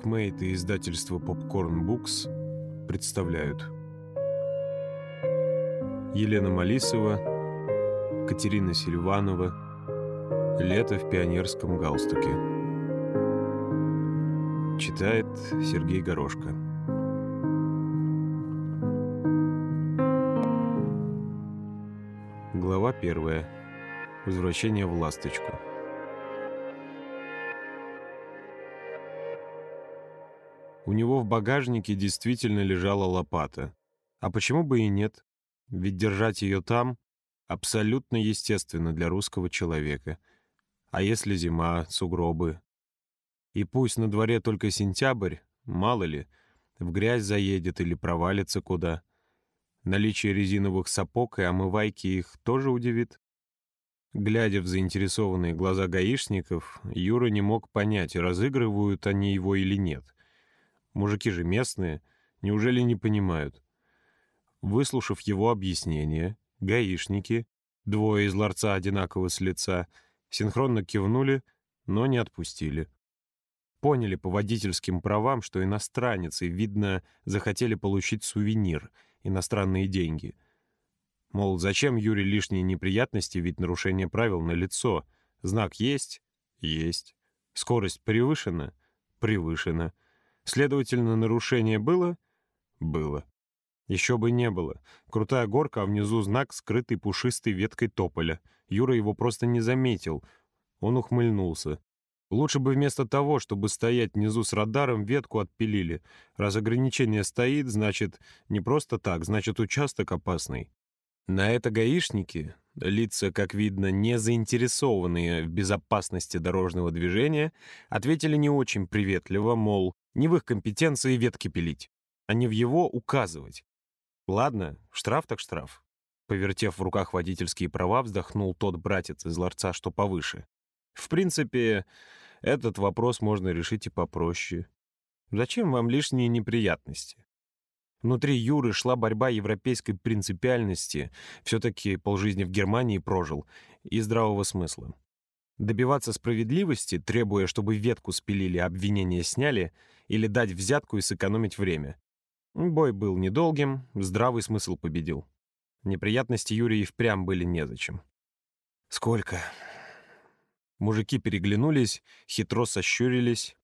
Букмейт и издательство Popcorn Books представляют. Елена Малисова, Катерина Сильванова «Лето в пионерском галстуке» Читает Сергей Горошко. Глава первая. Возвращение в «Ласточку» У него в багажнике действительно лежала лопата. А почему бы и нет? Ведь держать ее там абсолютно естественно для русского человека. А если зима, сугробы? И пусть на дворе только сентябрь, мало ли, в грязь заедет или провалится куда. Наличие резиновых сапог и омывайки их тоже удивит. Глядя в заинтересованные глаза гаишников, Юра не мог понять, разыгрывают они его или нет — Мужики же местные, неужели не понимают? Выслушав его объяснение, гаишники, двое из ларца одинаково с лица, синхронно кивнули, но не отпустили. Поняли по водительским правам, что иностранец, и, видно, захотели получить сувенир, иностранные деньги. Мол, зачем Юре лишние неприятности, ведь нарушение правил налицо. Знак есть? Есть. Скорость превышена? Превышена. Следовательно, нарушение было? Было. Еще бы не было. Крутая горка, а внизу знак, скрытый пушистой веткой тополя. Юра его просто не заметил. Он ухмыльнулся. Лучше бы вместо того, чтобы стоять внизу с радаром, ветку отпилили. Раз ограничение стоит, значит, не просто так, значит, участок опасный. На это гаишники, лица, как видно, не заинтересованные в безопасности дорожного движения, ответили не очень приветливо, мол, не в их компетенции ветки пилить, а не в его указывать. Ладно, штраф так штраф. Повертев в руках водительские права, вздохнул тот братец из ларца, что повыше. В принципе, этот вопрос можно решить и попроще. Зачем вам лишние неприятности? Внутри Юры шла борьба европейской принципиальности, все-таки полжизни в Германии прожил, и здравого смысла. Добиваться справедливости, требуя, чтобы ветку спилили, обвинения сняли, или дать взятку и сэкономить время. Бой был недолгим, здравый смысл победил. Неприятности Юрия впрямь были незачем. «Сколько?» Мужики переглянулись, хитро сощурились.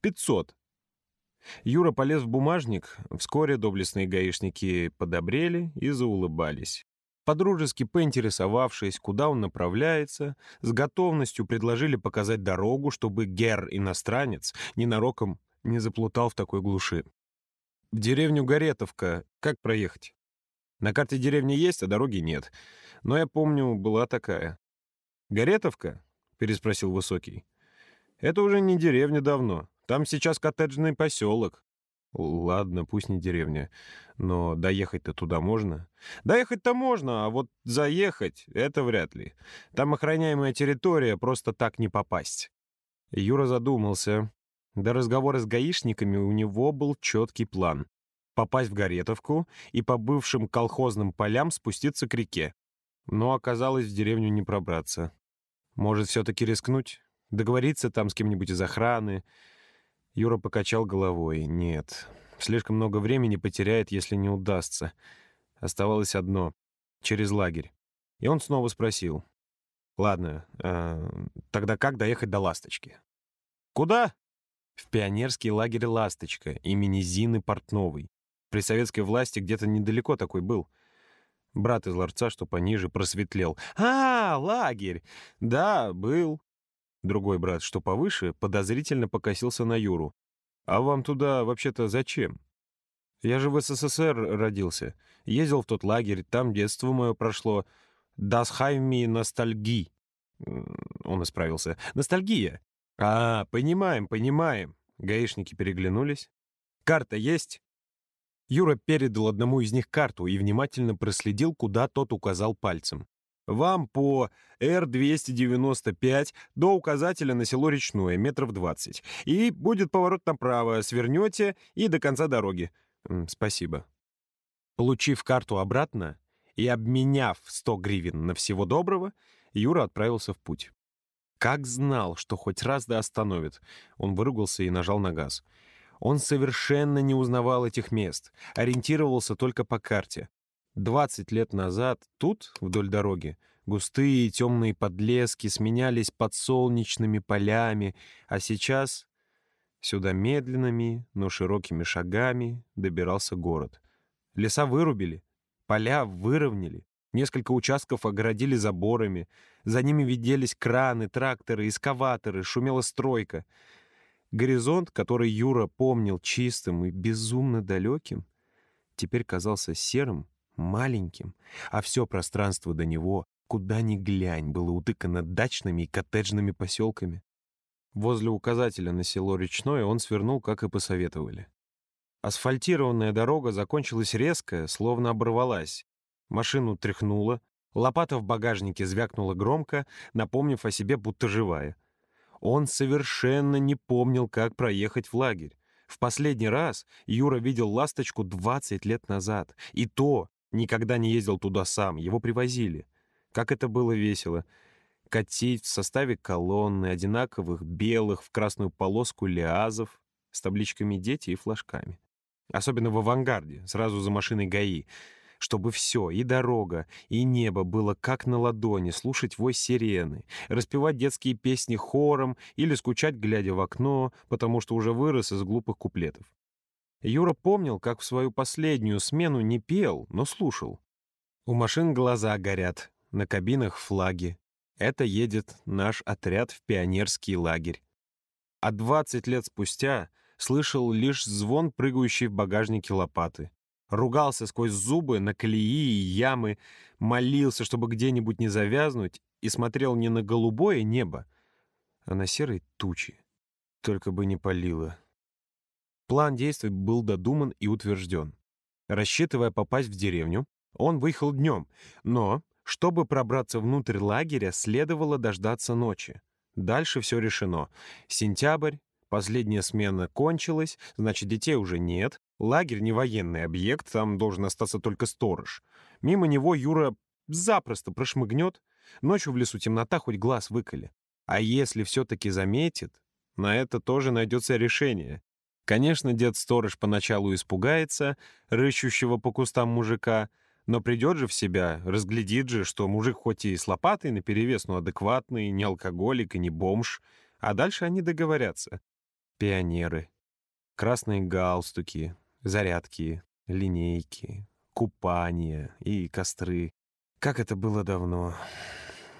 «Пятьсот». Юра полез в бумажник, вскоре доблестные гаишники подобрели и заулыбались. Подружески поинтересовавшись, куда он направляется, с готовностью предложили показать дорогу, чтобы гер-иностранец ненароком не заплутал в такой глуши. В деревню Горетовка как проехать? На карте деревни есть, а дороги нет. Но я помню, была такая. «Горетовка?» — переспросил Высокий. «Это уже не деревня давно. Там сейчас коттеджный поселок. Ладно, пусть не деревня, но доехать-то туда можно. Доехать-то можно, а вот заехать — это вряд ли. Там охраняемая территория, просто так не попасть. Юра задумался. До разговора с гаишниками у него был четкий план. Попасть в Горетовку и по бывшим колхозным полям спуститься к реке. Но оказалось, в деревню не пробраться. Может, все-таки рискнуть? Договориться там с кем-нибудь из охраны? Юра покачал головой. Нет, слишком много времени потеряет, если не удастся. Оставалось одно — через лагерь. И он снова спросил. «Ладно, э, тогда как доехать до Ласточки?» «Куда?» «В пионерский лагерь «Ласточка» имени Зины Портновой. При советской власти где-то недалеко такой был». Брат из ларца, что пониже, просветлел. «А, лагерь! Да, был. Другой брат, что повыше, подозрительно покосился на Юру. «А вам туда вообще-то зачем?» «Я же в СССР родился. Ездил в тот лагерь, там детство мое прошло. Das Heim ностальги». Он исправился. «Ностальгия». «А, понимаем, понимаем». Гаишники переглянулись. «Карта есть?» Юра передал одному из них карту и внимательно проследил, куда тот указал пальцем. Вам по Р-295 до указателя на село Речное, метров 20. И будет поворот направо, свернете и до конца дороги. Спасибо. Получив карту обратно и обменяв 100 гривен на всего доброго, Юра отправился в путь. Как знал, что хоть раз да остановит. Он выругался и нажал на газ. Он совершенно не узнавал этих мест, ориентировался только по карте. 20 лет назад тут, вдоль дороги, густые темные подлески сменялись подсолнечными полями, а сейчас сюда медленными, но широкими шагами добирался город. Леса вырубили, поля выровняли, несколько участков огородили заборами, за ними виделись краны, тракторы, эскаваторы, шумела стройка. Горизонт, который Юра помнил чистым и безумно далеким, теперь казался серым маленьким, а все пространство до него, куда ни глянь, было утыкано дачными и коттеджными поселками. Возле указателя на село Речное он свернул, как и посоветовали. Асфальтированная дорога закончилась резко, словно оборвалась. Машину тряхнуло, лопата в багажнике звякнула громко, напомнив о себе, будто живая. Он совершенно не помнил, как проехать в лагерь. В последний раз Юра видел «Ласточку» 20 лет назад. И то Никогда не ездил туда сам, его привозили. Как это было весело. Катить в составе колонны, одинаковых, белых, в красную полоску лиазов с табличками «Дети» и флажками. Особенно в авангарде, сразу за машиной ГАИ. Чтобы все, и дорога, и небо было как на ладони, слушать вой сирены, распевать детские песни хором или скучать, глядя в окно, потому что уже вырос из глупых куплетов. Юра помнил, как в свою последнюю смену не пел, но слушал. У машин глаза горят, на кабинах флаги. Это едет наш отряд в пионерский лагерь. А 20 лет спустя слышал лишь звон прыгающей в багажнике лопаты. Ругался сквозь зубы на колеи и ямы, молился, чтобы где-нибудь не завязнуть, и смотрел не на голубое небо, а на серые тучи. Только бы не палило. План действий был додуман и утвержден. Рассчитывая попасть в деревню, он выехал днем, но, чтобы пробраться внутрь лагеря, следовало дождаться ночи. Дальше все решено. Сентябрь, последняя смена кончилась, значит, детей уже нет. Лагерь не военный объект, там должен остаться только сторож. Мимо него Юра запросто прошмыгнет. Ночью в лесу темнота, хоть глаз выколи. А если все-таки заметит, на это тоже найдется решение. Конечно, дед-сторож поначалу испугается рыщущего по кустам мужика, но придет же в себя, разглядит же, что мужик хоть и с лопатой наперевес, но адекватный, не алкоголик и не бомж, а дальше они договорятся. Пионеры, красные галстуки, зарядки, линейки, купания и костры. Как это было давно.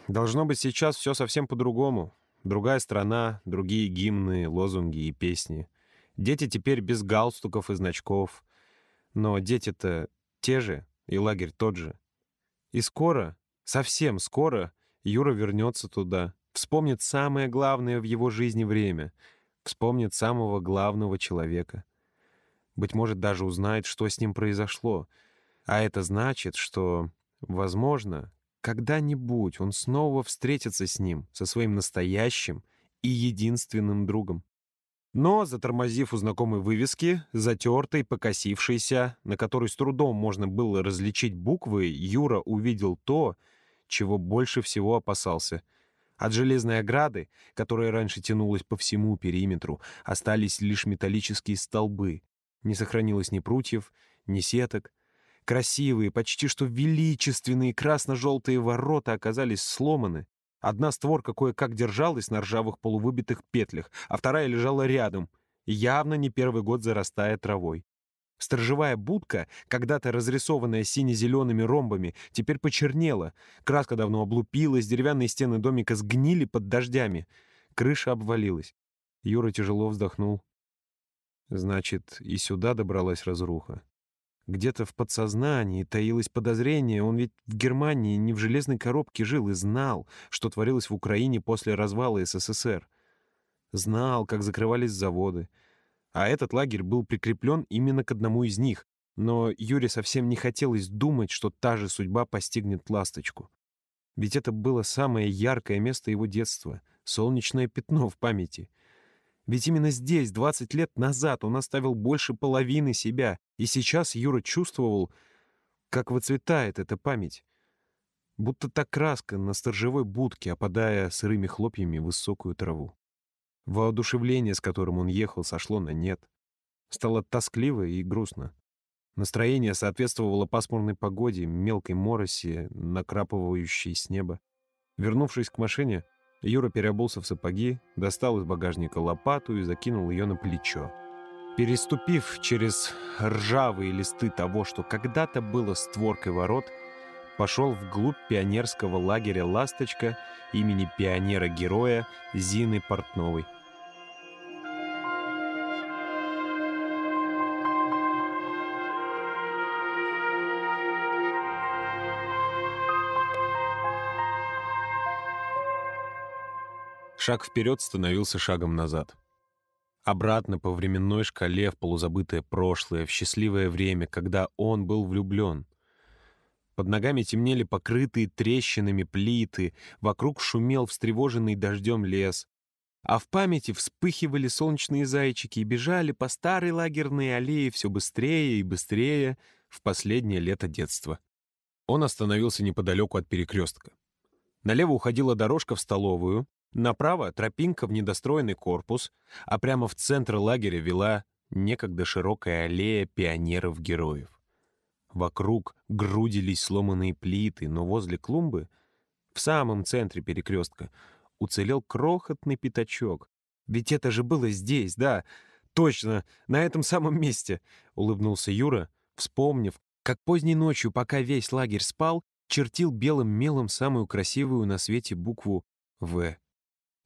Должно быть, сейчас все совсем по-другому. Другая страна, другие гимны, лозунги и песни — Дети теперь без галстуков и значков. Но дети-то те же, и лагерь тот же. И скоро, совсем скоро, Юра вернется туда, вспомнит самое главное в его жизни время, вспомнит самого главного человека. Быть может, даже узнает, что с ним произошло. А это значит, что, возможно, когда-нибудь он снова встретится с ним, со своим настоящим и единственным другом. Но, затормозив у знакомой вывески, затертой, покосившейся, на которой с трудом можно было различить буквы, Юра увидел то, чего больше всего опасался. От железной ограды, которая раньше тянулась по всему периметру, остались лишь металлические столбы. Не сохранилось ни прутьев, ни сеток. Красивые, почти что величественные красно-желтые ворота оказались сломаны, Одна створка кое-как держалась на ржавых полувыбитых петлях, а вторая лежала рядом, явно не первый год зарастая травой. Сторожевая будка, когда-то разрисованная сине-зелеными ромбами, теперь почернела. Краска давно облупилась, деревянные стены домика сгнили под дождями. Крыша обвалилась. Юра тяжело вздохнул. Значит, и сюда добралась разруха. Где-то в подсознании таилось подозрение, он ведь в Германии не в железной коробке жил и знал, что творилось в Украине после развала СССР. Знал, как закрывались заводы. А этот лагерь был прикреплен именно к одному из них, но Юре совсем не хотелось думать, что та же судьба постигнет ласточку. Ведь это было самое яркое место его детства, солнечное пятно в памяти — ведь именно здесь, 20 лет назад, он оставил больше половины себя, и сейчас Юра чувствовал, как выцветает эта память. Будто та краска на сторожевой будке, опадая сырыми хлопьями в высокую траву. Воодушевление, с которым он ехал, сошло на нет. Стало тоскливо и грустно. Настроение соответствовало пасмурной погоде, мелкой мороси, накрапывающей с неба. Вернувшись к машине, Юра переобулся в сапоги, достал из багажника лопату и закинул ее на плечо. Переступив через ржавые листы того, что когда-то было створкой ворот, пошел вглубь пионерского лагеря «Ласточка» имени пионера-героя Зины Портновой. Шаг вперед становился шагом назад. Обратно по временной шкале в полузабытое прошлое, в счастливое время, когда он был влюблен. Под ногами темнели покрытые трещинами плиты, вокруг шумел встревоженный дождем лес. А в памяти вспыхивали солнечные зайчики и бежали по старой лагерной аллее все быстрее и быстрее в последнее лето детства. Он остановился неподалеку от перекрестка. Налево уходила дорожка в столовую, Направо — тропинка в недостроенный корпус, а прямо в центр лагеря вела некогда широкая аллея пионеров-героев. Вокруг грудились сломанные плиты, но возле клумбы, в самом центре перекрестка, уцелел крохотный пятачок. «Ведь это же было здесь, да, точно, на этом самом месте!» — улыбнулся Юра, вспомнив, как поздней ночью, пока весь лагерь спал, чертил белым мелом самую красивую на свете букву «В».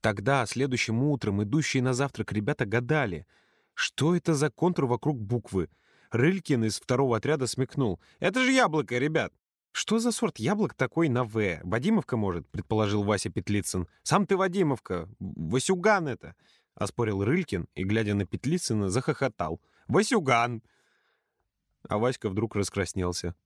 Тогда, следующим утром, идущие на завтрак ребята гадали, что это за контур вокруг буквы. Рылькин из второго отряда смекнул. «Это же яблоко, ребят!» «Что за сорт яблок такой на «В»? Вадимовка, может?» — предположил Вася Петлицын. «Сам ты Вадимовка! Васюган это!» — оспорил Рылькин и, глядя на Петлицына, захохотал. «Васюган!» А Васька вдруг раскраснелся.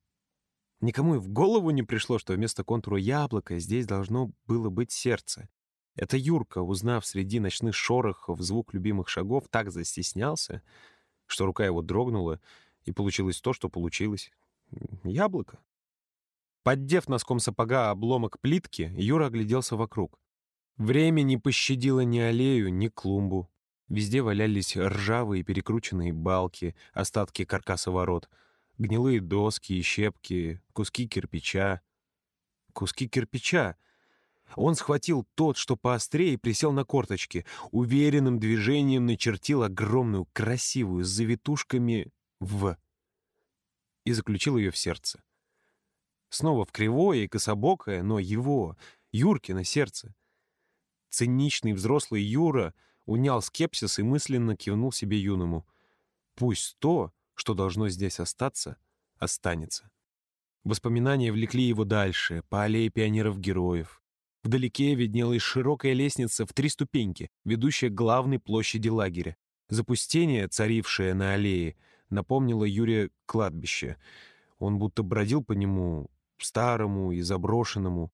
Никому и в голову не пришло, что вместо контура яблока здесь должно было быть сердце. Это Юрка, узнав среди ночных шорохов звук любимых шагов, так застеснялся, что рука его дрогнула, и получилось то, что получилось. Яблоко. Поддев носком сапога обломок плитки, Юра огляделся вокруг. Время не пощадило ни аллею, ни клумбу. Везде валялись ржавые перекрученные балки, остатки каркаса ворот, гнилые доски и щепки, куски кирпича. Куски кирпича! Он схватил тот, что поострее, и присел на корточки. Уверенным движением начертил огромную, красивую, с завитушками «В» и заключил ее в сердце. Снова в кривое и кособокое, но его, Юркино сердце. Циничный взрослый Юра унял скепсис и мысленно кивнул себе юному. Пусть то, что должно здесь остаться, останется. Воспоминания влекли его дальше, по аллее пионеров-героев, Вдалеке виднелась широкая лестница в три ступеньки, ведущая к главной площади лагеря. Запустение, царившее на аллее, напомнило Юре кладбище. Он будто бродил по нему, старому и заброшенному.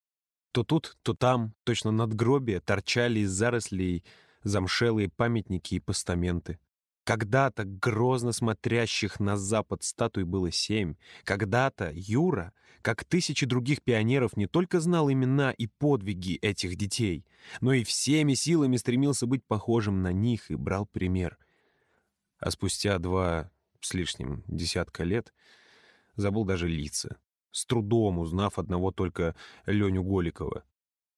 То тут, то там, точно над надгробия, торчали из зарослей замшелые памятники и постаменты. Когда-то грозно смотрящих на запад статуй было семь. Когда-то Юра, как тысячи других пионеров, не только знал имена и подвиги этих детей, но и всеми силами стремился быть похожим на них и брал пример. А спустя два с лишним десятка лет забыл даже лица, с трудом узнав одного только Леню Голикова.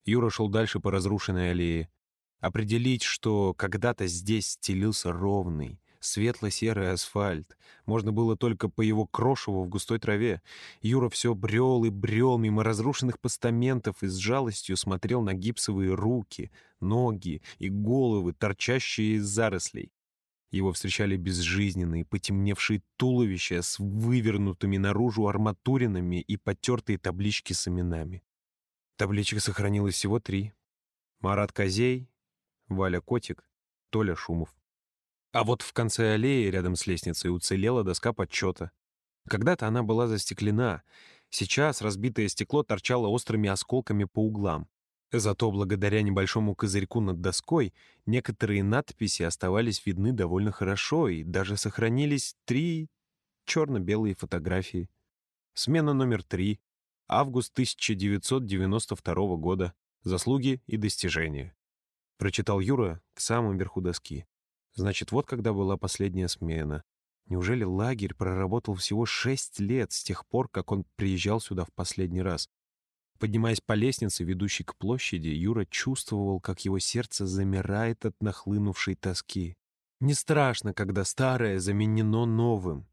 Юра шел дальше по разрушенной аллее, Определить, что когда-то здесь стелился ровный, светло-серый асфальт. Можно было только по его крошеву в густой траве. Юра все брел и брел мимо разрушенных постаментов и с жалостью смотрел на гипсовые руки, ноги и головы, торчащие из зарослей. Его встречали безжизненные, потемневшие туловища с вывернутыми наружу арматуринами и потертые таблички с именами. Табличек сохранилось всего три. Марат Козей, Валя Котик, Толя Шумов. А вот в конце аллеи, рядом с лестницей, уцелела доска подсчета. Когда-то она была застеклена, сейчас разбитое стекло торчало острыми осколками по углам. Зато благодаря небольшому козырьку над доской некоторые надписи оставались видны довольно хорошо, и даже сохранились три черно-белые фотографии. Смена номер три. Август 1992 года. Заслуги и достижения. Прочитал Юра к самому верху доски. Значит, вот когда была последняя смена. Неужели лагерь проработал всего шесть лет с тех пор, как он приезжал сюда в последний раз? Поднимаясь по лестнице, ведущей к площади, Юра чувствовал, как его сердце замирает от нахлынувшей тоски. Не страшно, когда старое заменено новым.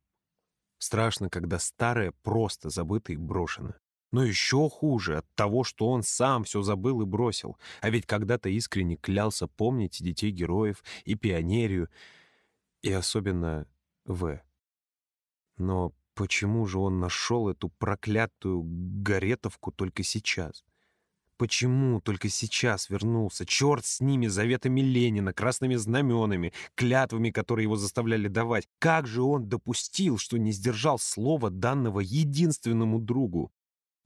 Страшно, когда старое просто забыто и брошено. Но еще хуже от того, что он сам все забыл и бросил. А ведь когда-то искренне клялся помнить детей героев и пионерию, и особенно В. Но почему же он нашел эту проклятую Гаретовку только сейчас? Почему только сейчас вернулся? Черт с ними, заветами Ленина, красными знаменами, клятвами, которые его заставляли давать. Как же он допустил, что не сдержал слова данного единственному другу?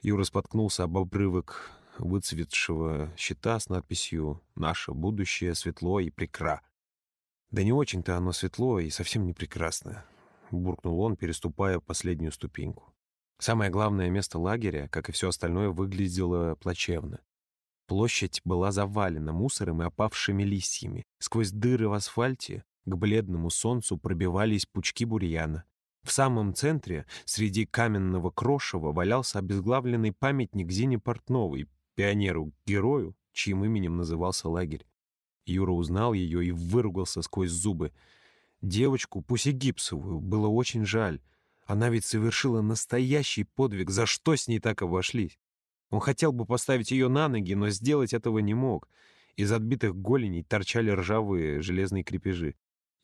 Юра споткнулся об обрывок выцветшего щита с надписью «Наше будущее светло и прекра». «Да не очень-то оно светло и совсем не прекрасно», — буркнул он, переступая последнюю ступеньку. Самое главное место лагеря, как и все остальное, выглядело плачевно. Площадь была завалена мусором и опавшими листьями. Сквозь дыры в асфальте к бледному солнцу пробивались пучки бурьяна. В самом центре, среди каменного крошева, валялся обезглавленный памятник Зине Портновой, пионеру-герою, чьим именем назывался лагерь. Юра узнал ее и выругался сквозь зубы. Девочку, пусть и гипсовую, было очень жаль. Она ведь совершила настоящий подвиг. За что с ней так обошлись? Он хотел бы поставить ее на ноги, но сделать этого не мог. Из отбитых голеней торчали ржавые железные крепежи.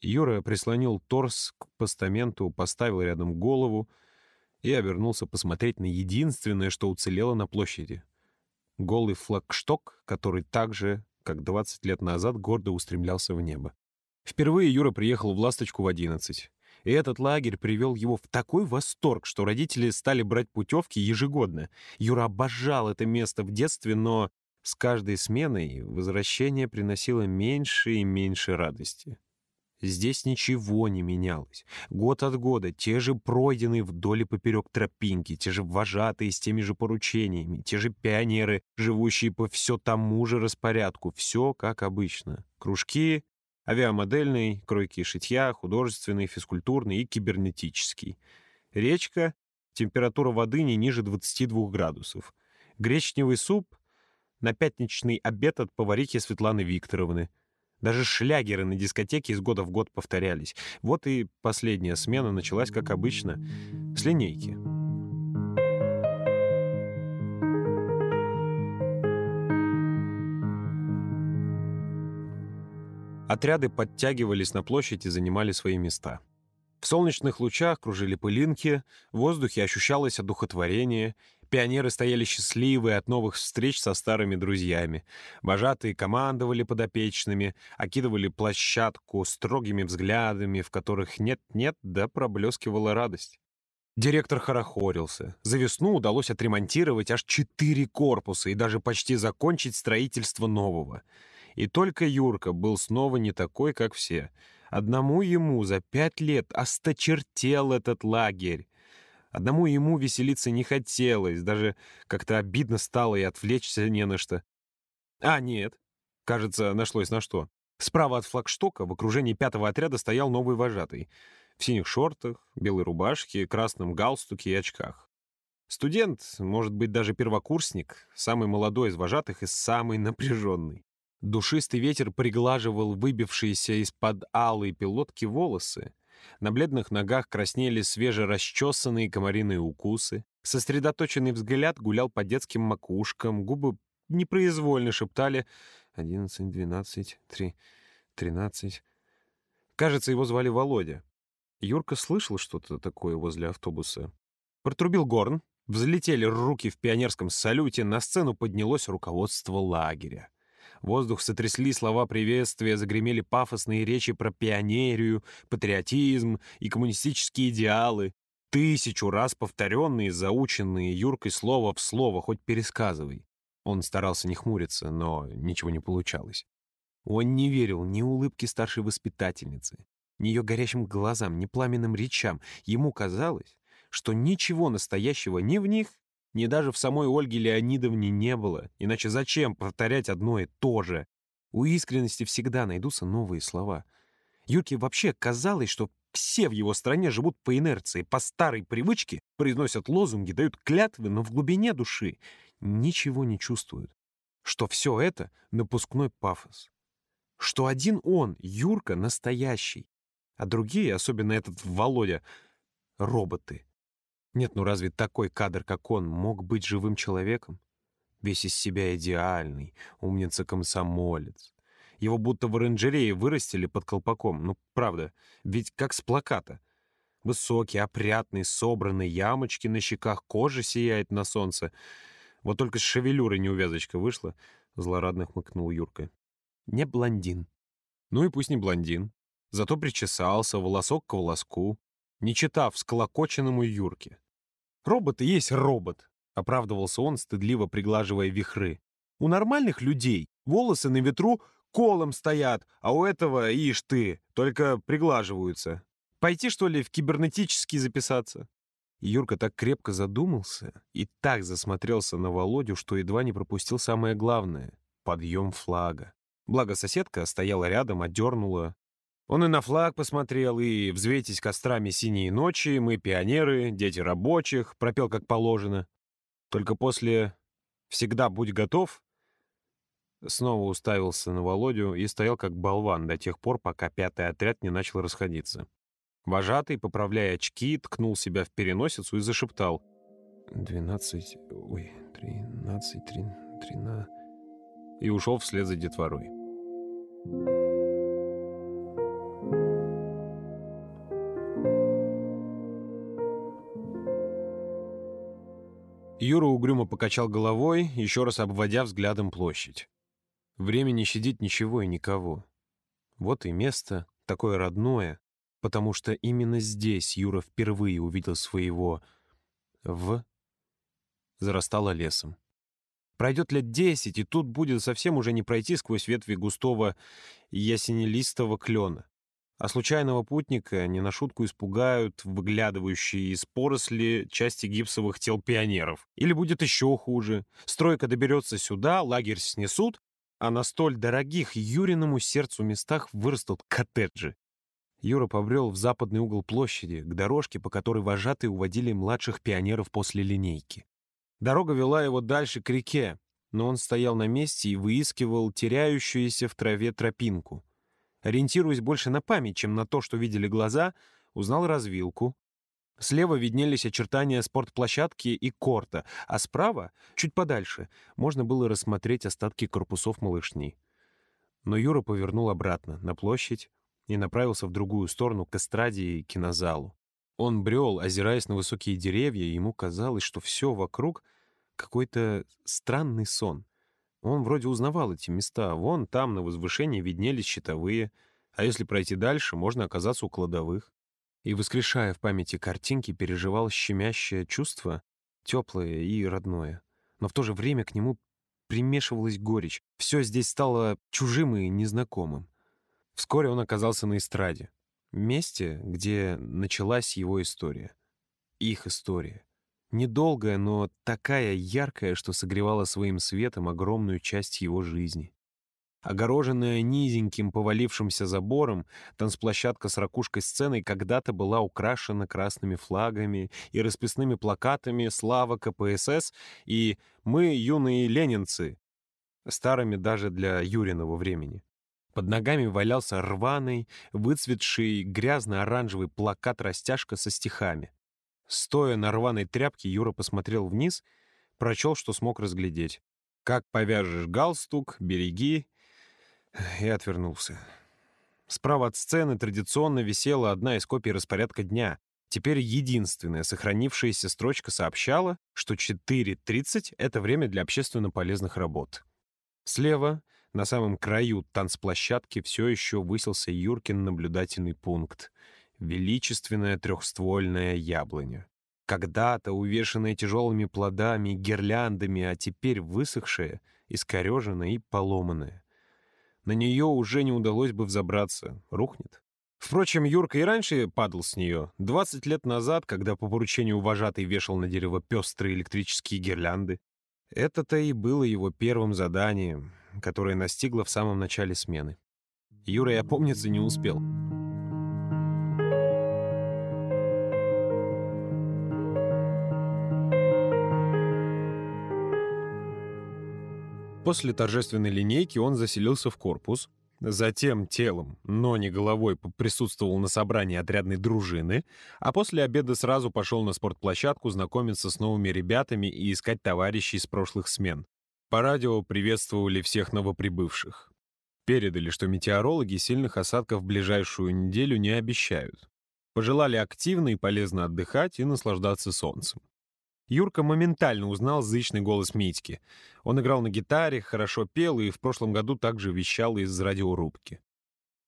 Юра прислонил торс к постаменту, поставил рядом голову и обернулся посмотреть на единственное, что уцелело на площади. Голый флагшток, который так же, как 20 лет назад, гордо устремлялся в небо. Впервые Юра приехал в «Ласточку» в 11. И этот лагерь привел его в такой восторг, что родители стали брать путевки ежегодно. Юра обожал это место в детстве, но с каждой сменой возвращение приносило меньше и меньше радости. Здесь ничего не менялось. Год от года те же пройденные вдоль и поперек тропинки, те же вожатые с теми же поручениями, те же пионеры, живущие по все тому же распорядку. Все как обычно. Кружки, авиамодельный, кройки шитья, художественный, физкультурный и кибернетический. Речка, температура воды не ниже 22 градусов. Гречневый суп на пятничный обед от поварихи Светланы Викторовны — даже шлягеры на дискотеке из года в год повторялись. Вот и последняя смена началась, как обычно, с линейки. Отряды подтягивались на площадь и занимали свои места. В солнечных лучах кружили пылинки, в воздухе ощущалось одухотворение, Пионеры стояли счастливые от новых встреч со старыми друзьями. Вожатые командовали подопечными, окидывали площадку строгими взглядами, в которых нет-нет, да проблескивала радость. Директор хорохорился. За весну удалось отремонтировать аж четыре корпуса и даже почти закончить строительство нового. И только Юрка был снова не такой, как все. Одному ему за пять лет осточертел этот лагерь. Одному ему веселиться не хотелось, даже как-то обидно стало и отвлечься не на что. А, нет, кажется, нашлось на что. Справа от флагштока в окружении пятого отряда стоял новый вожатый. В синих шортах, белой рубашке, красном галстуке и очках. Студент, может быть, даже первокурсник, самый молодой из вожатых и самый напряженный. Душистый ветер приглаживал выбившиеся из-под алой пилотки волосы, на бледных ногах краснели свежерасчесанные комариные укусы. Сосредоточенный взгляд гулял по детским макушкам, губы непроизвольно шептали «одиннадцать, двенадцать, три, тринадцать». Кажется, его звали Володя. Юрка слышал что-то такое возле автобуса. Протрубил горн, взлетели руки в пионерском салюте, на сцену поднялось руководство лагеря. Воздух сотрясли слова приветствия, загремели пафосные речи про пионерию, патриотизм и коммунистические идеалы. Тысячу раз повторенные, заученные Юркой слово в слово, хоть пересказывай. Он старался не хмуриться, но ничего не получалось. Он не верил ни улыбке старшей воспитательницы, ни ее горящим глазам, ни пламенным речам. Ему казалось, что ничего настоящего ни в них, ни даже в самой Ольге Леонидовне не было. Иначе зачем повторять одно и то же? У искренности всегда найдутся новые слова. Юрке вообще казалось, что все в его стране живут по инерции, по старой привычке, произносят лозунги, дают клятвы, но в глубине души ничего не чувствуют. Что все это — напускной пафос. Что один он, Юрка, настоящий, а другие, особенно этот Володя, — роботы. Нет, ну разве такой кадр, как он, мог быть живым человеком? Весь из себя идеальный, умница-комсомолец. Его будто в оранжерее вырастили под колпаком. Ну, правда, ведь как с плаката. Высокий, опрятный, собранный, ямочки на щеках, кожа сияет на солнце. Вот только с шевелюрой неувязочка вышла, злорадно хмыкнул Юрка. Не блондин. Ну и пусть не блондин. Зато причесался, волосок к волоску, не читав сколокоченному Юрке. «Робот и есть робот», — оправдывался он, стыдливо приглаживая вихры. «У нормальных людей волосы на ветру колом стоят, а у этого, ишь ты, только приглаживаются. Пойти, что ли, в кибернетический записаться?» Юрка так крепко задумался и так засмотрелся на Володю, что едва не пропустил самое главное — подъем флага. Благо соседка стояла рядом, отдернула. Он и на флаг посмотрел, и «Взвейтесь кострами синие ночи», «Мы пионеры», «Дети рабочих», пропел как положено. Только после «Всегда будь готов» снова уставился на Володю и стоял как болван до тех пор, пока пятый отряд не начал расходиться. Вожатый, поправляя очки, ткнул себя в переносицу и зашептал. «Двенадцать... Ой, тринадцать... Три, трина...» И ушел вслед за детворой. Юра угрюмо покачал головой, еще раз обводя взглядом площадь. Время не щадит ничего и никого. Вот и место, такое родное, потому что именно здесь Юра впервые увидел своего «в» зарастало лесом. Пройдет лет десять, и тут будет совсем уже не пройти сквозь ветви густого ясенелистого клена. А случайного путника не на шутку испугают выглядывающие из поросли части гипсовых тел пионеров. Или будет еще хуже. Стройка доберется сюда, лагерь снесут, а на столь дорогих Юриному сердцу местах вырастут коттеджи. Юра побрел в западный угол площади, к дорожке, по которой вожатые уводили младших пионеров после линейки. Дорога вела его дальше к реке, но он стоял на месте и выискивал теряющуюся в траве тропинку. Ориентируясь больше на память, чем на то, что видели глаза, узнал развилку. Слева виднелись очертания спортплощадки и корта, а справа, чуть подальше, можно было рассмотреть остатки корпусов малышни. Но Юра повернул обратно, на площадь, и направился в другую сторону, к эстраде и кинозалу. Он брел, озираясь на высокие деревья, и ему казалось, что все вокруг — какой-то странный сон. Он вроде узнавал эти места. Вон там, на возвышении, виднелись щитовые, а если пройти дальше, можно оказаться у кладовых. И, воскрешая в памяти картинки, переживал щемящее чувство, теплое и родное. Но в то же время к нему примешивалась горечь. Все здесь стало чужим и незнакомым. Вскоре он оказался на эстраде. Месте, где началась его история. Их история. Недолгая, но такая яркая, что согревала своим светом огромную часть его жизни. Огороженная низеньким повалившимся забором, танцплощадка с ракушкой сценой когда-то была украшена красными флагами и расписными плакатами «Слава КПСС» и «Мы юные ленинцы», старыми даже для Юриного времени. Под ногами валялся рваный, выцветший грязно-оранжевый плакат-растяжка со стихами. Стоя на рваной тряпке, Юра посмотрел вниз, прочел, что смог разглядеть. «Как повяжешь галстук, береги...» И отвернулся. Справа от сцены традиционно висела одна из копий распорядка дня. Теперь единственная сохранившаяся строчка сообщала, что 4.30 — это время для общественно полезных работ. Слева на самом краю танцплощадки все еще высился Юркин наблюдательный пункт — величественная трехствольная яблоня. Когда-то увешанная тяжелыми плодами и гирляндами, а теперь высохшая, искореженная и поломанная. На нее уже не удалось бы взобраться, рухнет. Впрочем, Юрка и раньше падал с нее. 20 лет назад, когда по поручению вожатый вешал на дерево пестрые электрические гирлянды. Это-то и было его первым заданием, которое настигло в самом начале смены. Юра и опомниться не успел. После торжественной линейки он заселился в корпус, затем телом, но не головой присутствовал на собрании отрядной дружины, а после обеда сразу пошел на спортплощадку знакомиться с новыми ребятами и искать товарищей с прошлых смен. По радио приветствовали всех новоприбывших. Передали, что метеорологи сильных осадков в ближайшую неделю не обещают. Пожелали активно и полезно отдыхать и наслаждаться солнцем. Юрка моментально узнал зычный голос Митьки. Он играл на гитаре, хорошо пел и в прошлом году также вещал из радиорубки.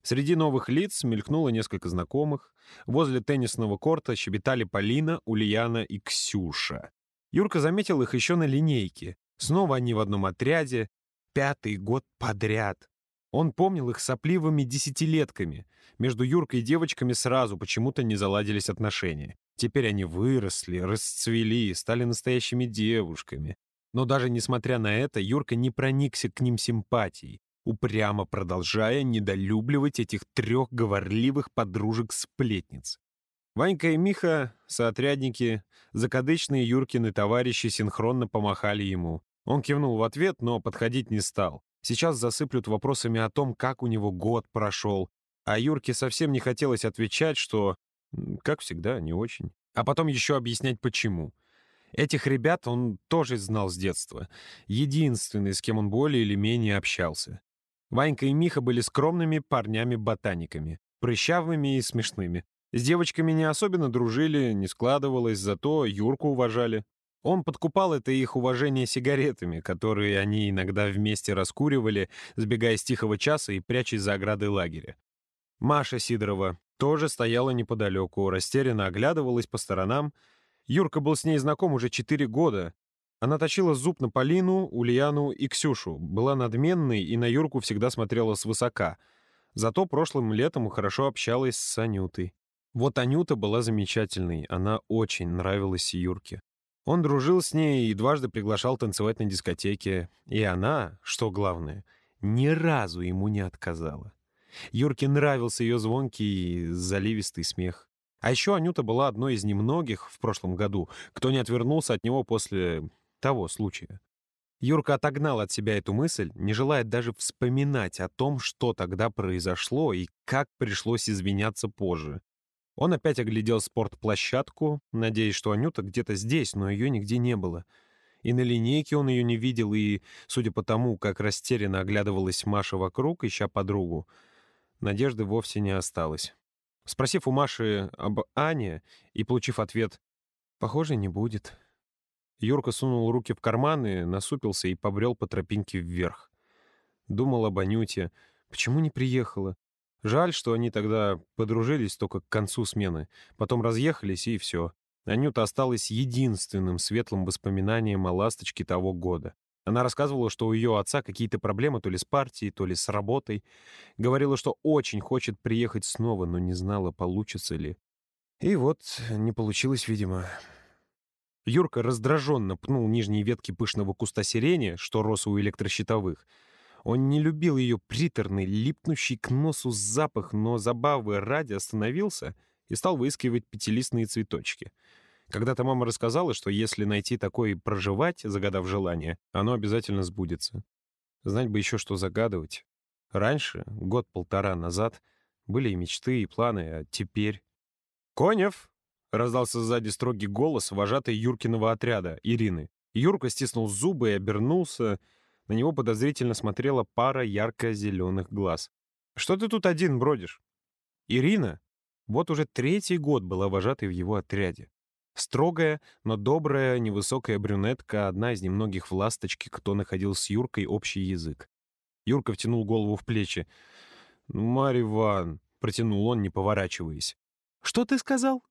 Среди новых лиц мелькнуло несколько знакомых. Возле теннисного корта щебетали Полина, Ульяна и Ксюша. Юрка заметил их еще на линейке. Снова они в одном отряде. Пятый год подряд. Он помнил их сопливыми десятилетками. Между Юркой и девочками сразу почему-то не заладились отношения. Теперь они выросли, расцвели, стали настоящими девушками. Но даже несмотря на это, Юрка не проникся к ним симпатией, упрямо продолжая недолюбливать этих трех говорливых подружек-сплетниц. Ванька и Миха, соотрядники, закадычные Юркины товарищи синхронно помахали ему. Он кивнул в ответ, но подходить не стал. Сейчас засыплют вопросами о том, как у него год прошел. А Юрке совсем не хотелось отвечать, что как всегда, не очень. А потом еще объяснять, почему. Этих ребят он тоже знал с детства. Единственный, с кем он более или менее общался. Ванька и Миха были скромными парнями-ботаниками, прыщавыми и смешными. С девочками не особенно дружили, не складывалось, зато Юрку уважали. Он подкупал это их уважение сигаретами, которые они иногда вместе раскуривали, сбегая с тихого часа и прячась за оградой лагеря. Маша Сидорова, тоже стояла неподалеку, растерянно оглядывалась по сторонам. Юрка был с ней знаком уже четыре года. Она точила зуб на Полину, Ульяну и Ксюшу, была надменной и на Юрку всегда смотрела свысока. Зато прошлым летом хорошо общалась с Анютой. Вот Анюта была замечательной, она очень нравилась Юрке. Он дружил с ней и дважды приглашал танцевать на дискотеке. И она, что главное, ни разу ему не отказала. Юрке нравился ее звонкий, заливистый смех. А еще Анюта была одной из немногих в прошлом году, кто не отвернулся от него после того случая. Юрка отогнал от себя эту мысль, не желая даже вспоминать о том, что тогда произошло и как пришлось извиняться позже. Он опять оглядел спортплощадку, надеясь, что Анюта где-то здесь, но ее нигде не было. И на линейке он ее не видел, и, судя по тому, как растерянно оглядывалась Маша вокруг, ища подругу, надежды вовсе не осталось. Спросив у Маши об Ане и получив ответ «Похоже, не будет», Юрка сунул руки в карманы, насупился и побрел по тропинке вверх. Думал об Анюте. Почему не приехала? Жаль, что они тогда подружились только к концу смены. Потом разъехались, и все. Анюта осталась единственным светлым воспоминанием о ласточке того года. Она рассказывала, что у ее отца какие-то проблемы то ли с партией, то ли с работой. Говорила, что очень хочет приехать снова, но не знала, получится ли. И вот не получилось, видимо. Юрка раздраженно пнул нижние ветки пышного куста сирени, что рос у электрощитовых. Он не любил ее приторный, липнущий к носу запах, но забавы ради остановился и стал выискивать пятилистные цветочки — когда-то мама рассказала, что если найти такое и проживать, загадав желание, оно обязательно сбудется. Знать бы еще, что загадывать. Раньше, год-полтора назад, были и мечты, и планы, а теперь... «Конев!» — раздался сзади строгий голос вожатой Юркиного отряда, Ирины. Юрка стиснул зубы и обернулся. На него подозрительно смотрела пара ярко-зеленых глаз. «Что ты тут один бродишь?» Ирина вот уже третий год была вожатой в его отряде. Строгая, но добрая, невысокая брюнетка, одна из немногих в «Ласточке», кто находил с Юркой общий язык. Юрка втянул голову в плечи. «Ну, Марь Иван», — протянул он, не поворачиваясь. «Что ты сказал?»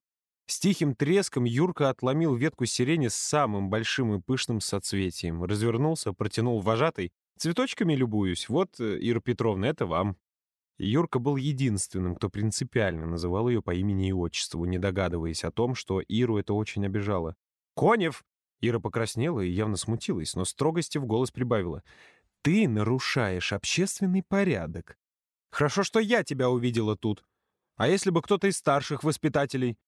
С тихим треском Юрка отломил ветку сирени с самым большим и пышным соцветием, развернулся, протянул вожатой. «Цветочками любуюсь. Вот, э, Ира Петровна, это вам». Юрка был единственным, кто принципиально называл ее по имени и отчеству, не догадываясь о том, что Иру это очень обижало. «Конев!» Ира покраснела и явно смутилась, но строгости в голос прибавила. «Ты нарушаешь общественный порядок. Хорошо, что я тебя увидела тут. А если бы кто-то из старших воспитателей...»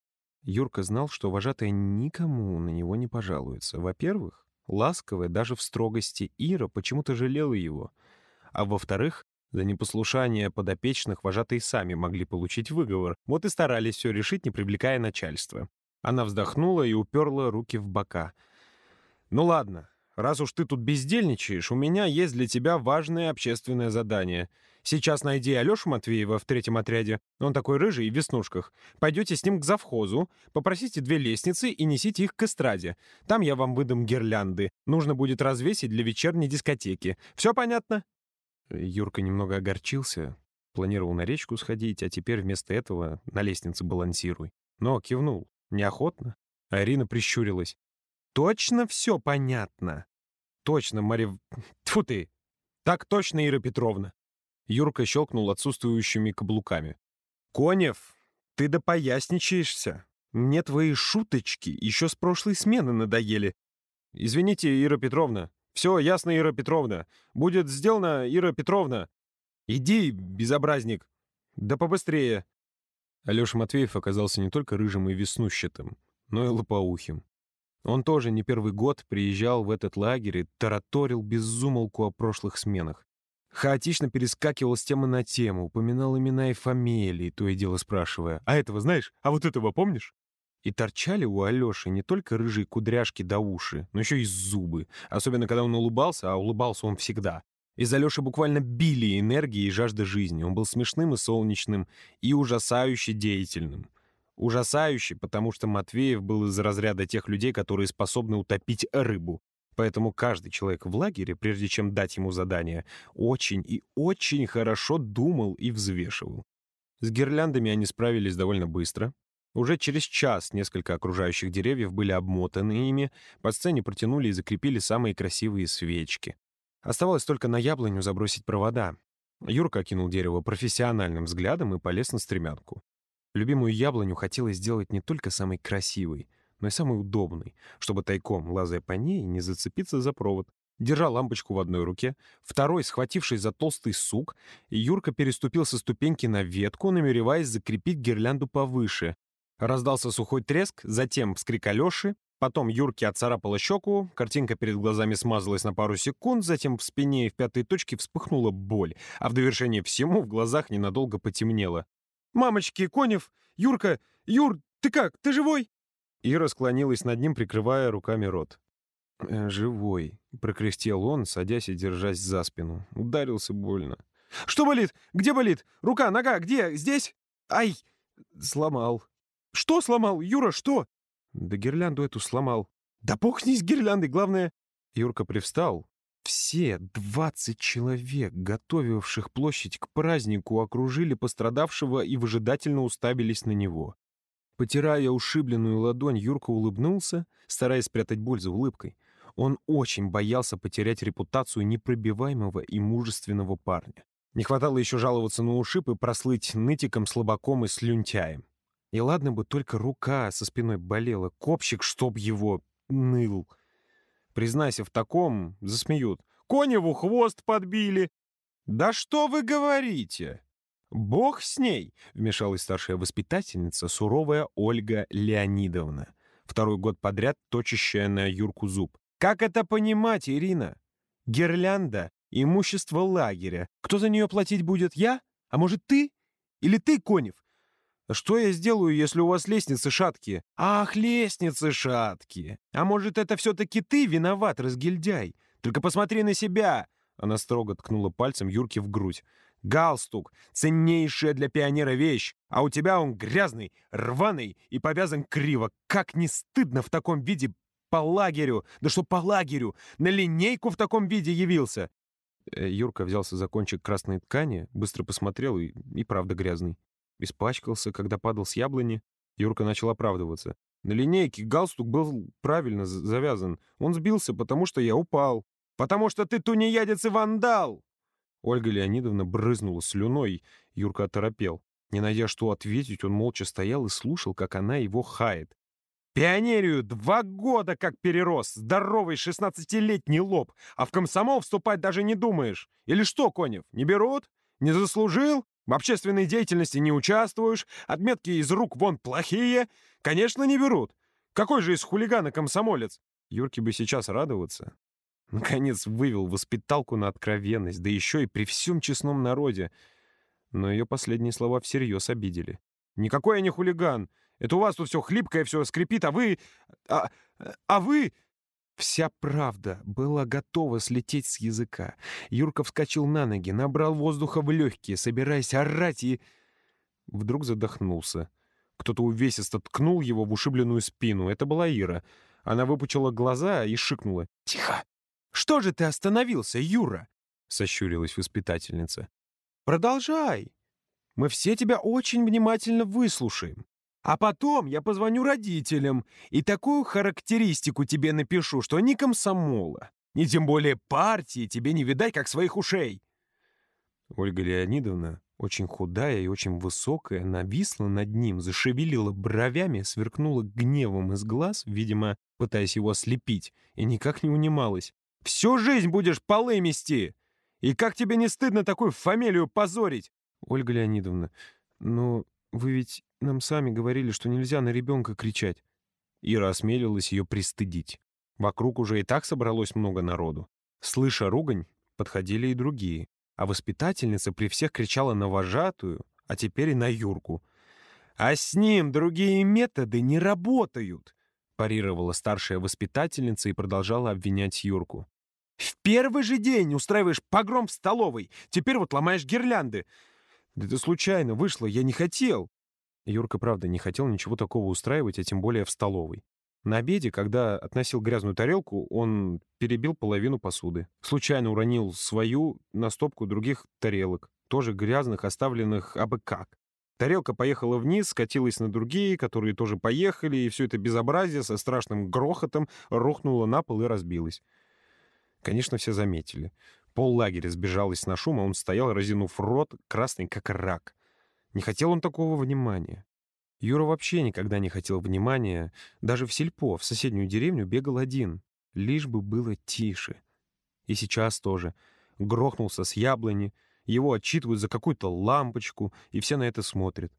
Юрка знал, что вожатая никому на него не пожалуется. Во-первых, ласковая даже в строгости Ира почему-то жалела его. А во-вторых, за непослушание подопечных вожатые сами могли получить выговор, вот и старались все решить, не привлекая начальства. Она вздохнула и уперла руки в бока. «Ну ладно, раз уж ты тут бездельничаешь, у меня есть для тебя важное общественное задание. Сейчас найди Алешу Матвеева в третьем отряде. Он такой рыжий и в веснушках. Пойдете с ним к завхозу, попросите две лестницы и несите их к эстраде. Там я вам выдам гирлянды. Нужно будет развесить для вечерней дискотеки. Все понятно?» Юрка немного огорчился. Планировал на речку сходить, а теперь вместо этого на лестнице балансируй. Но кивнул. Неохотно. А Ирина прищурилась. «Точно все понятно?» «Точно, Марья... Тьфу ты! Так точно, Ира Петровна!» Юрка щелкнул отсутствующими каблуками. «Конев, ты да поясничаешься. Мне твои шуточки еще с прошлой смены надоели. Извините, Ира Петровна. Все ясно, Ира Петровна. Будет сделано, Ира Петровна. Иди, безобразник. Да побыстрее». Алеша Матвеев оказался не только рыжим и веснущатым, но и лопоухим. Он тоже не первый год приезжал в этот лагерь и тараторил безумолку о прошлых сменах. Хаотично перескакивал с темы на тему, упоминал имена и фамилии, то и дело спрашивая, «А этого знаешь? А вот этого помнишь?» И торчали у Алёши не только рыжие кудряшки до уши, но еще и зубы, особенно когда он улыбался, а улыбался он всегда. Из Алёши буквально били энергии и жажда жизни. Он был смешным и солнечным, и ужасающе деятельным. Ужасающий, потому что Матвеев был из разряда тех людей, которые способны утопить рыбу. Поэтому каждый человек в лагере, прежде чем дать ему задание, очень и очень хорошо думал и взвешивал. С гирляндами они справились довольно быстро. Уже через час несколько окружающих деревьев были обмотаны ими, по сцене протянули и закрепили самые красивые свечки. Оставалось только на яблоню забросить провода. Юрка окинул дерево профессиональным взглядом и полез на стремянку. Любимую яблоню хотелось сделать не только самой красивой, но и самый удобный, чтобы тайком, лазая по ней, не зацепиться за провод. Держа лампочку в одной руке, второй, схватившись за толстый сук, Юрка переступил со ступеньки на ветку, намереваясь закрепить гирлянду повыше. Раздался сухой треск, затем вскрик Алёши, потом Юрке отцарапала щеку, картинка перед глазами смазалась на пару секунд, затем в спине и в пятой точке вспыхнула боль, а в довершение всему в глазах ненадолго потемнело. «Мамочки, Конев! Юрка! Юр, ты как? Ты живой?» Ира склонилась над ним, прикрывая руками рот. «Э, «Живой», — прокряхтел он, садясь и держась за спину. Ударился больно. «Что болит? Где болит? Рука, нога, где? Здесь? Ай!» «Сломал». «Что сломал? Юра, что?» «Да гирлянду эту сломал». «Да с гирляндой, главное...» Юрка привстал. Все двадцать человек, готовивших площадь к празднику, окружили пострадавшего и выжидательно уставились на него. Потирая ушибленную ладонь, Юрка улыбнулся, стараясь спрятать боль за улыбкой. Он очень боялся потерять репутацию непробиваемого и мужественного парня. Не хватало еще жаловаться на ушиб и прослыть нытиком, слабаком и слюнтяем. И ладно бы только рука со спиной болела, копчик, чтоб его, ныл. Признайся, в таком засмеют. Коневу хвост подбили. «Да что вы говорите?» «Бог с ней!» — вмешалась старшая воспитательница, суровая Ольга Леонидовна, второй год подряд точащая на Юрку зуб. «Как это понимать, Ирина? Гирлянда — имущество лагеря. Кто за нее платить будет, я? А может, ты? Или ты, Конев? Что я сделаю, если у вас лестницы шаткие? Ах, лестницы шаткие! А может, это все-таки ты виноват, разгильдяй? Только посмотри на себя!» Она строго ткнула пальцем Юрке в грудь. Галстук — ценнейшая для пионера вещь, а у тебя он грязный, рваный и повязан криво. Как не стыдно в таком виде по лагерю, да что по лагерю, на линейку в таком виде явился. Э, Юрка взялся за кончик красной ткани, быстро посмотрел и, и правда грязный. Испачкался, когда падал с яблони. Юрка начал оправдываться. На линейке галстук был правильно завязан. Он сбился, потому что я упал. «Потому что ты тунеядец и вандал!» Ольга Леонидовна брызнула слюной, Юрка оторопел. Не найдя что ответить, он молча стоял и слушал, как она его хает. «Пионерию два года как перерос, здоровый шестнадцатилетний лоб, а в комсомол вступать даже не думаешь. Или что, Конев, не берут? Не заслужил? В общественной деятельности не участвуешь, отметки из рук вон плохие? Конечно, не берут. Какой же из хулигана комсомолец? Юрке бы сейчас радоваться. Наконец вывел воспиталку на откровенность, да еще и при всем честном народе. Но ее последние слова всерьез обидели. «Никакой я не хулиган. Это у вас тут все хлипкое, все скрипит, а вы... А, а вы...» Вся правда была готова слететь с языка. Юрка вскочил на ноги, набрал воздуха в легкие, собираясь орать, и... Вдруг задохнулся. Кто-то увесисто ткнул его в ушибленную спину. Это была Ира. Она выпучила глаза и шикнула. «Тихо! Что же ты остановился, Юра?» — сощурилась воспитательница. «Продолжай. Мы все тебя очень внимательно выслушаем. А потом я позвоню родителям и такую характеристику тебе напишу, что ни комсомола, ни тем более партии тебе не видать, как своих ушей. Ольга Леонидовна, очень худая и очень высокая, нависла над ним, зашевелила бровями, сверкнула гневом из глаз, видимо, пытаясь его ослепить, и никак не унималась. «Всю жизнь будешь полы мести! И как тебе не стыдно такую фамилию позорить?» «Ольга Леонидовна, ну, вы ведь нам сами говорили, что нельзя на ребенка кричать». Ира осмелилась ее пристыдить. Вокруг уже и так собралось много народу. Слыша ругань, подходили и другие. А воспитательница при всех кричала на вожатую, а теперь и на Юрку. «А с ним другие методы не работают!» парировала старшая воспитательница и продолжала обвинять Юрку. «В первый же день устраиваешь погром в столовой, теперь вот ломаешь гирлянды. Да это случайно вышло, я не хотел. Юрка, правда, не хотел ничего такого устраивать, а тем более в столовой. На обеде, когда относил грязную тарелку, он перебил половину посуды. Случайно уронил свою на стопку других тарелок, тоже грязных, оставленных абы как. Тарелка поехала вниз, скатилась на другие, которые тоже поехали, и все это безобразие со страшным грохотом рухнуло на пол и разбилось. Конечно, все заметили. Пол лагеря сбежалось на шум, а он стоял, разинув рот, красный как рак. Не хотел он такого внимания. Юра вообще никогда не хотел внимания. Даже в сельпо, в соседнюю деревню, бегал один. Лишь бы было тише. И сейчас тоже. Грохнулся с яблони, его отчитывают за какую-то лампочку, и все на это смотрят.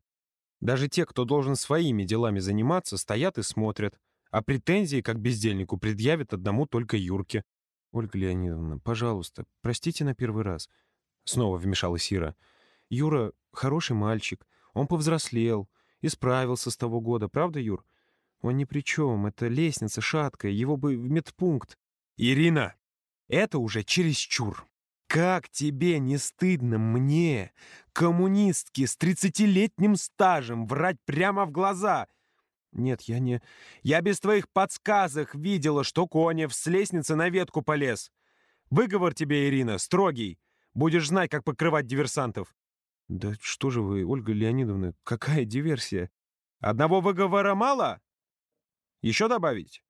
Даже те, кто должен своими делами заниматься, стоят и смотрят, а претензии, как бездельнику, предъявят одному только Юрке. «Ольга Леонидовна, пожалуйста, простите на первый раз». Снова вмешалась Ира. «Юра хороший мальчик, он повзрослел, исправился с того года, правда, Юр? Он ни при чем, это лестница шаткая, его бы в медпункт». «Ирина, это уже чересчур. Как тебе не стыдно мне, коммунистке с тридцатилетним стажем, врать прямо в глаза?» «Нет, я не... Я без твоих подсказок видела, что Конев с лестницы на ветку полез. Выговор тебе, Ирина, строгий. Будешь знать, как покрывать диверсантов». «Да что же вы, Ольга Леонидовна, какая диверсия? Одного выговора мало? Еще добавить?»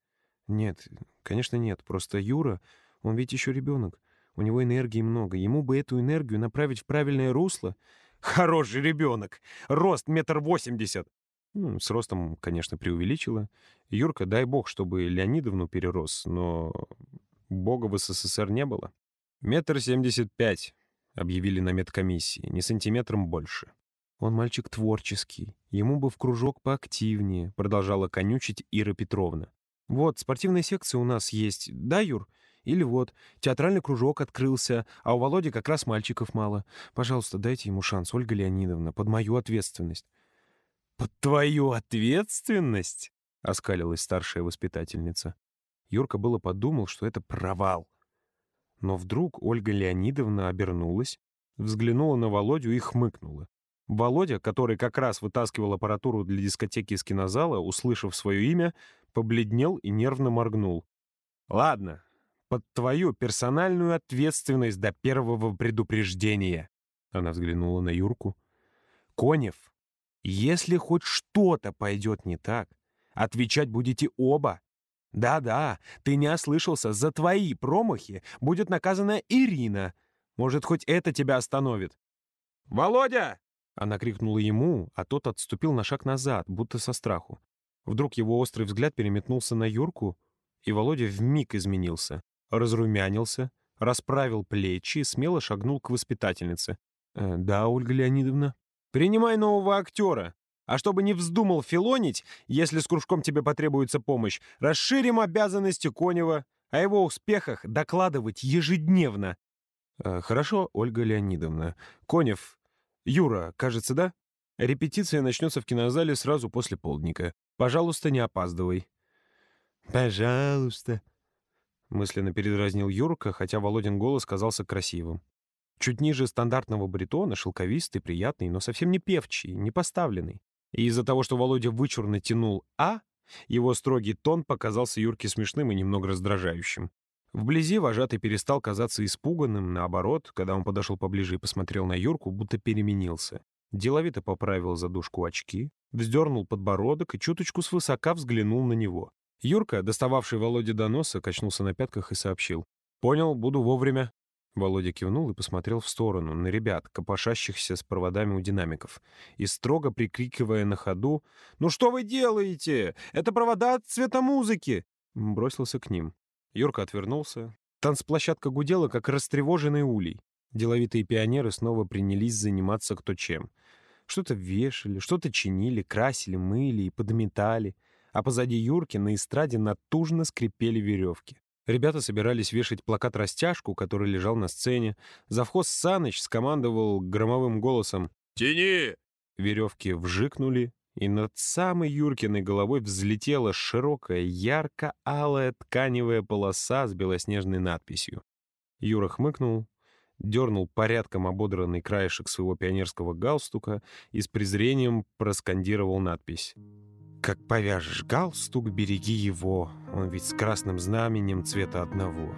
«Нет, конечно нет. Просто Юра, он ведь еще ребенок. У него энергии много. Ему бы эту энергию направить в правильное русло. Хороший ребенок. Рост метр восемьдесят. Ну, с ростом, конечно, преувеличила. Юрка, дай бог, чтобы Леонидовну перерос, но бога в СССР не было. «Метр семьдесят пять», — объявили на медкомиссии, не сантиметром больше. «Он мальчик творческий, ему бы в кружок поактивнее», — продолжала конючить Ира Петровна. «Вот, спортивная секция у нас есть, да, Юр? Или вот, театральный кружок открылся, а у Володи как раз мальчиков мало. Пожалуйста, дайте ему шанс, Ольга Леонидовна, под мою ответственность. «Под твою ответственность?» — оскалилась старшая воспитательница. Юрка было подумал, что это провал. Но вдруг Ольга Леонидовна обернулась, взглянула на Володю и хмыкнула. Володя, который как раз вытаскивал аппаратуру для дискотеки из кинозала, услышав свое имя, побледнел и нервно моргнул. «Ладно, под твою персональную ответственность до первого предупреждения». Она взглянула на Юрку. «Конев если хоть что-то пойдет не так, отвечать будете оба. Да-да, ты не ослышался, за твои промахи будет наказана Ирина. Может, хоть это тебя остановит. «Володя!» Она крикнула ему, а тот отступил на шаг назад, будто со страху. Вдруг его острый взгляд переметнулся на Юрку, и Володя вмиг изменился. Разрумянился, расправил плечи и смело шагнул к воспитательнице. «Э, «Да, Ольга Леонидовна?» Принимай нового актера. А чтобы не вздумал филонить, если с кружком тебе потребуется помощь, расширим обязанности Конева, о его успехах докладывать ежедневно. Э, хорошо, Ольга Леонидовна. Конев, Юра, кажется, да? Репетиция начнется в кинозале сразу после полдника. Пожалуйста, не опаздывай. Пожалуйста. Мысленно передразнил Юрка, хотя Володин голос казался красивым. Чуть ниже стандартного баритона, шелковистый, приятный, но совсем не певчий, не поставленный. И из-за того, что Володя вычурно тянул «а», его строгий тон показался Юрке смешным и немного раздражающим. Вблизи вожатый перестал казаться испуганным, наоборот, когда он подошел поближе и посмотрел на Юрку, будто переменился. Деловито поправил задушку очки, вздернул подбородок и чуточку свысока взглянул на него. Юрка, достававший Володе до носа, качнулся на пятках и сообщил. «Понял, буду вовремя». Володя кивнул и посмотрел в сторону, на ребят, копошащихся с проводами у динамиков, и строго прикрикивая на ходу «Ну что вы делаете? Это провода от цвета музыки!» бросился к ним. Юрка отвернулся. Танцплощадка гудела, как растревоженный улей. Деловитые пионеры снова принялись заниматься кто чем. Что-то вешали, что-то чинили, красили, мыли и подметали. А позади Юрки на эстраде натужно скрипели веревки. Ребята собирались вешать плакат-растяжку, который лежал на сцене. Завхоз Саныч скомандовал громовым голосом «Тяни!». Веревки вжикнули, и над самой Юркиной головой взлетела широкая, ярко-алая тканевая полоса с белоснежной надписью. Юра хмыкнул, дернул порядком ободранный краешек своего пионерского галстука и с презрением проскандировал надпись как повяжешь галстук, береги его, он ведь с красным знаменем цвета одного.